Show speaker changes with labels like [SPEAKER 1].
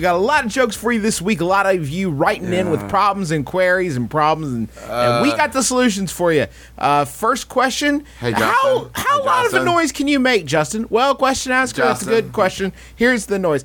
[SPEAKER 1] We got a lot of jokes for you this week. A lot of you writing in with problems and queries and problems, and, and we got the solutions for you. Uh, first question:
[SPEAKER 2] Hey,
[SPEAKER 1] How how
[SPEAKER 2] Hey,
[SPEAKER 1] loud of a noise can you make, Justin? Well, question asked. That's a good question. Here's the noise.